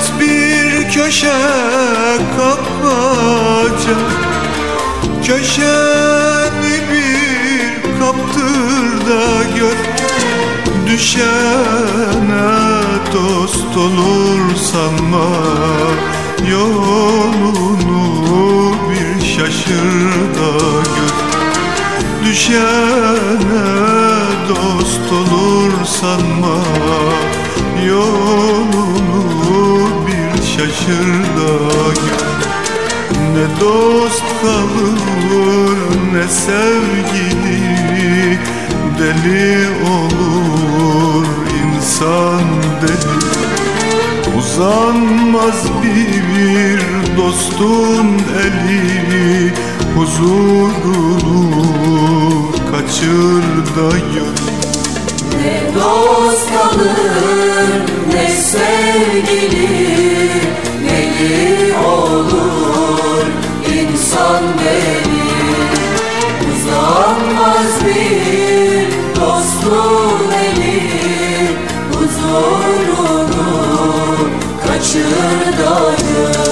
Hayat bir köşe kapaca Köşeni bir kaptır da gör. Düşene dost olur sanma Yolunu bir şaşır da gör. Düşene dost olur sanma Yolunu bir şaşır da gör Ne dost kalır ne sevgili Deli olur. İnsan deli Uzanmaz bir dostun eli. Huzurunu kaçır da gör Ne dost kalır ne sevgili Huzurunu kaçır da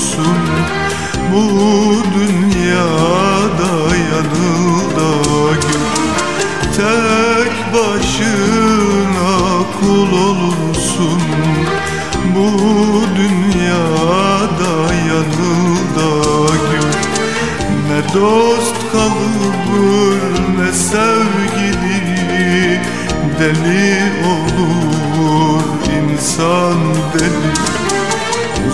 olursun Bu dünyada yanılda gül. Tek başına kul olursun. Bu dünyada yanılda gül. Ne dost kalır ne sevgili. Deli olur insan deli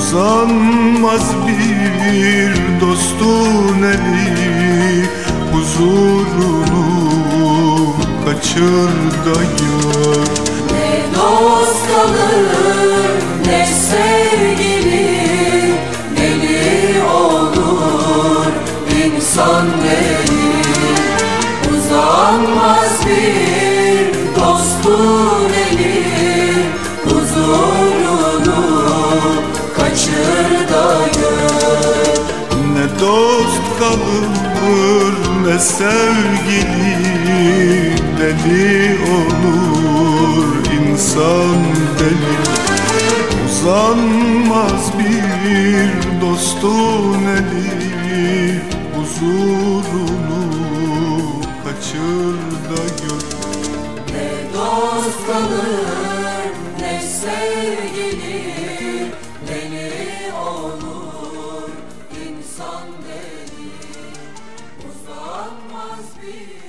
Uzanmaz bir dostun eli Huzurunu kaçır da gör. Ne dost kalır ne sevgili Deli olur insan deli Uzanmaz bir de sevgili deli olur insan deli Uzanmaz bir dostun eli Huzurunu kaçır da gör. Ne dost kalır ne sevgili Deli olur insan deli Amen.